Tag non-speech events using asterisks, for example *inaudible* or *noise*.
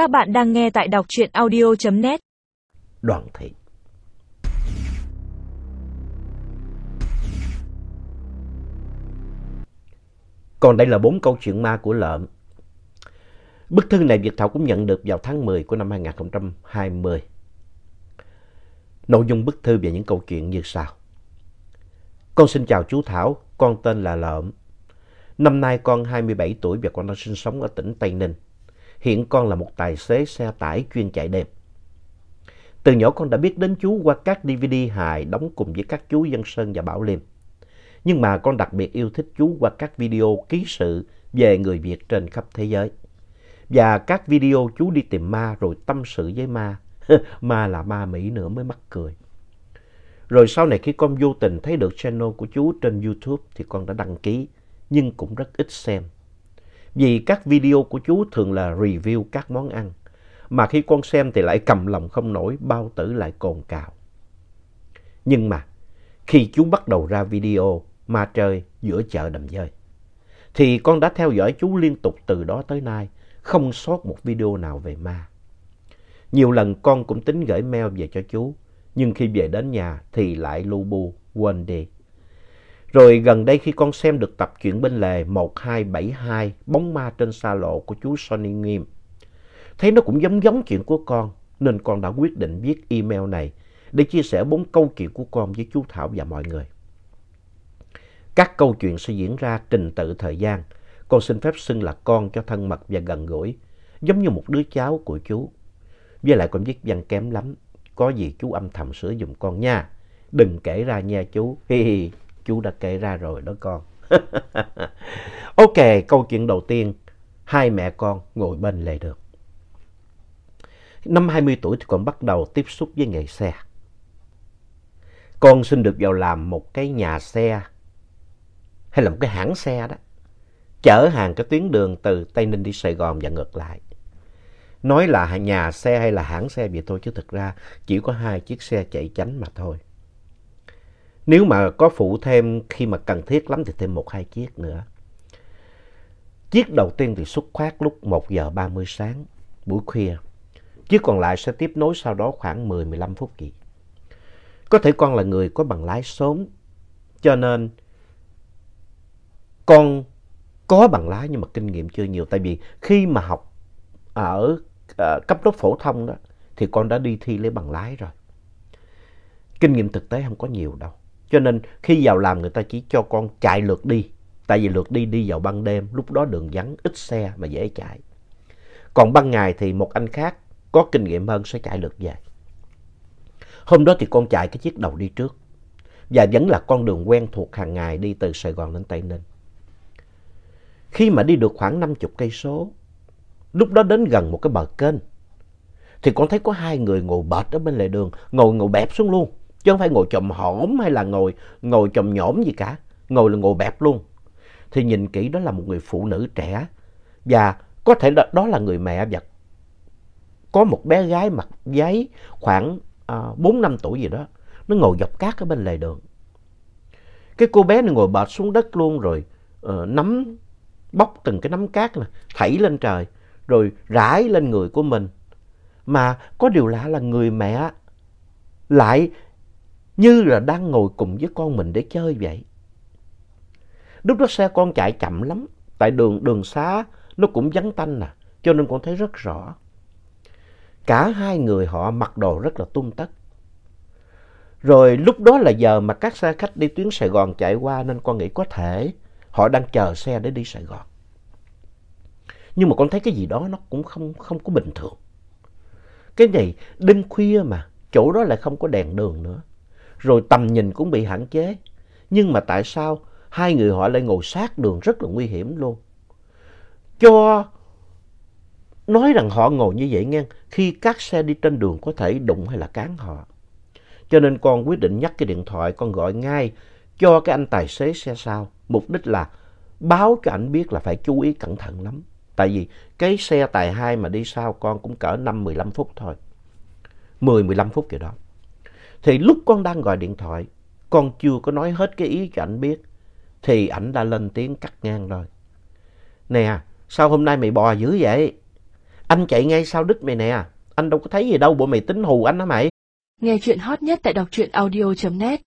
Các bạn đang nghe tại đọc truyện audio.net. Đoàn thị. Còn đây là bốn câu chuyện ma của lợm. Bức thư này Việt Thảo cũng nhận được vào tháng 10 của năm 2020. Nội dung bức thư về những câu chuyện như sau. Con xin chào chú Thảo, con tên là Lợm. Năm nay con 27 tuổi và con đang sinh sống ở tỉnh Tây Ninh. Hiện con là một tài xế xe tải chuyên chạy đêm. Từ nhỏ con đã biết đến chú qua các DVD hài đóng cùng với các chú Dân Sơn và Bảo Liêm. Nhưng mà con đặc biệt yêu thích chú qua các video ký sự về người Việt trên khắp thế giới. Và các video chú đi tìm ma rồi tâm sự với ma. *laughs* ma là ma Mỹ nữa mới mắc cười. Rồi sau này khi con vô tình thấy được channel của chú trên YouTube thì con đã đăng ký, nhưng cũng rất ít xem. Vì các video của chú thường là review các món ăn, mà khi con xem thì lại cầm lòng không nổi, bao tử lại cồn cào. Nhưng mà khi chú bắt đầu ra video ma trời giữa chợ đầm dơi, thì con đã theo dõi chú liên tục từ đó tới nay, không sót một video nào về ma. Nhiều lần con cũng tính gửi mail về cho chú, nhưng khi về đến nhà thì lại lu bu, quên đi. Rồi gần đây khi con xem được tập truyện bên lề 1272 Bóng ma trên xa lộ của chú Sonny Nghiêm, thấy nó cũng giống giống chuyện của con, nên con đã quyết định viết email này để chia sẻ bốn câu chuyện của con với chú Thảo và mọi người. Các câu chuyện sẽ diễn ra trình tự thời gian. Con xin phép xưng là con cho thân mật và gần gũi, giống như một đứa cháu của chú. Với lại con viết văn kém lắm, có gì chú âm thầm sửa dùm con nha. Đừng kể ra nha chú. Hi hi, chú đã kể ra rồi đó con. *laughs* ok, câu chuyện đầu tiên. Hai mẹ con ngồi bên lề đường. Năm 20 tuổi thì con bắt đầu tiếp xúc với nghề xe. Con xin được vào làm một cái nhà xe hay là một cái hãng xe đó. Chở hàng cái tuyến đường từ Tây Ninh đi Sài Gòn và ngược lại. Nói là nhà xe hay là hãng xe vậy thôi chứ thực ra chỉ có hai chiếc xe chạy chánh mà thôi. Nếu mà có phụ thêm khi mà cần thiết lắm thì thêm một hai chiếc nữa. Chiếc đầu tiên thì xuất phát lúc 1 giờ 30 sáng, buổi khuya. Chiếc còn lại sẽ tiếp nối sau đó khoảng 10-15 phút gì. Có thể con là người có bằng lái sớm, cho nên con có bằng lái nhưng mà kinh nghiệm chưa nhiều. Tại vì khi mà học ở uh, cấp lớp phổ thông đó thì con đã đi thi lấy bằng lái rồi. Kinh nghiệm thực tế không có nhiều đâu. Cho nên khi vào làm người ta chỉ cho con chạy lượt đi. Tại vì lượt đi đi vào ban đêm, lúc đó đường vắng, ít xe mà dễ chạy. Còn ban ngày thì một anh khác có kinh nghiệm hơn sẽ chạy lượt về. Hôm đó thì con chạy cái chiếc đầu đi trước. Và vẫn là con đường quen thuộc hàng ngày đi từ Sài Gòn đến Tây Ninh. Khi mà đi được khoảng 50 cây số, lúc đó đến gần một cái bờ kênh, thì con thấy có hai người ngồi bệt ở bên lề đường, ngồi ngồi bẹp xuống luôn. Chứ không phải ngồi chồm hổm hay là ngồi, ngồi chồm nhổm gì cả. Ngồi là ngồi bẹp luôn. Thì nhìn kỹ đó là một người phụ nữ trẻ. Và có thể đó, đó là người mẹ và có một bé gái mặc váy khoảng à, bốn uh, năm tuổi gì đó. Nó ngồi dọc cát ở bên lề đường. Cái cô bé này ngồi bệt xuống đất luôn rồi uh, nắm bóc từng cái nắm cát này, thảy lên trời rồi rải lên người của mình. Mà có điều lạ là người mẹ lại như là đang ngồi cùng với con mình để chơi vậy. Lúc đó xe con chạy chậm lắm, tại đường đường xá nó cũng vắng tanh nè, cho nên con thấy rất rõ. Cả hai người họ mặc đồ rất là tung tất. Rồi lúc đó là giờ mà các xe khách đi tuyến Sài Gòn chạy qua nên con nghĩ có thể họ đang chờ xe để đi Sài Gòn. Nhưng mà con thấy cái gì đó nó cũng không, không có bình thường. Cái này đêm khuya mà, chỗ đó lại không có đèn đường nữa. Rồi tầm nhìn cũng bị hạn chế. Nhưng mà tại sao hai người họ lại ngồi sát đường rất là nguy hiểm luôn? Cho nói rằng họ ngồi như vậy nghe, khi các xe đi trên đường có thể đụng hay là cán họ. Cho nên con quyết định nhắc cái điện thoại, con gọi ngay cho cái anh tài xế xe sau. Mục đích là báo cho anh biết là phải chú ý cẩn thận lắm. Tại vì cái xe tài hai mà đi sau con cũng cỡ 5-15 phút thôi. 10-15 phút vậy đó. Thì lúc con đang gọi điện thoại, con chưa có nói hết cái ý cho anh biết. Thì ảnh đã lên tiếng cắt ngang rồi. Nè, sao hôm nay mày bò dữ vậy? Anh chạy ngay sau đít mày nè. Anh đâu có thấy gì đâu, bộ mày tính hù anh hả mày? Nghe chuyện hot nhất tại đọc truyện audio.net